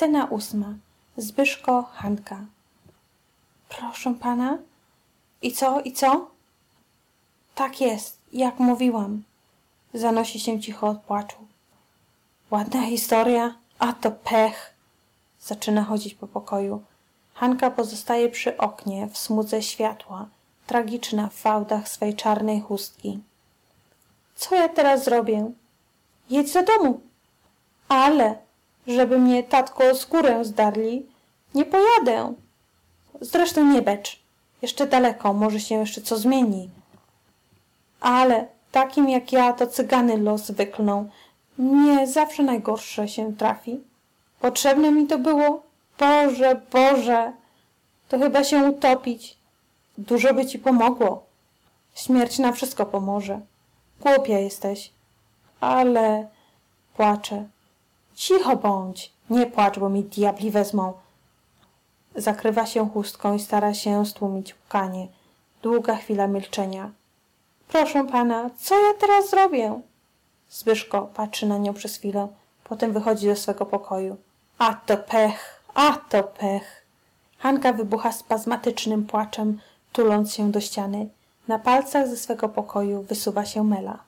Scena ósma. Zbyszko, Hanka. Proszę pana? I co, i co? Tak jest, jak mówiłam. Zanosi się cicho od płaczu. Ładna historia, a to pech. Zaczyna chodzić po pokoju. Hanka pozostaje przy oknie w smudze światła, tragiczna w fałdach swej czarnej chustki. Co ja teraz zrobię? Jedź do domu. Ale, żeby mnie tatko skórę zdarli, nie pojadę. Zresztą nie becz. Jeszcze daleko, może się jeszcze co zmieni. Ale takim jak ja to cygany los wyklną. Nie zawsze najgorsze się trafi. Potrzebne mi to było? Boże, Boże! To chyba się utopić. Dużo by ci pomogło. Śmierć na wszystko pomoże. Głupia jesteś. Ale... Płaczę. Cicho bądź. Nie płacz, bo mi diabli wezmą. Zakrywa się chustką i stara się stłumić łkanie. Długa chwila milczenia. Proszę pana, co ja teraz zrobię? Zbyszko patrzy na nią przez chwilę, potem wychodzi do swego pokoju. A to pech, a to pech. Hanka wybucha spazmatycznym płaczem, tuląc się do ściany. Na palcach ze swego pokoju wysuwa się Mela.